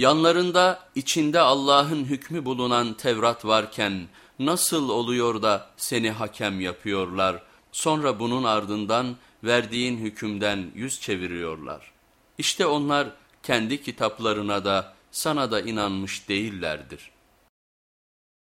Yanlarında içinde Allah'ın hükmü bulunan Tevrat varken nasıl oluyor da seni hakem yapıyorlar sonra bunun ardından verdiğin hükümden yüz çeviriyorlar. İşte onlar kendi kitaplarına da sana da inanmış değillerdir.''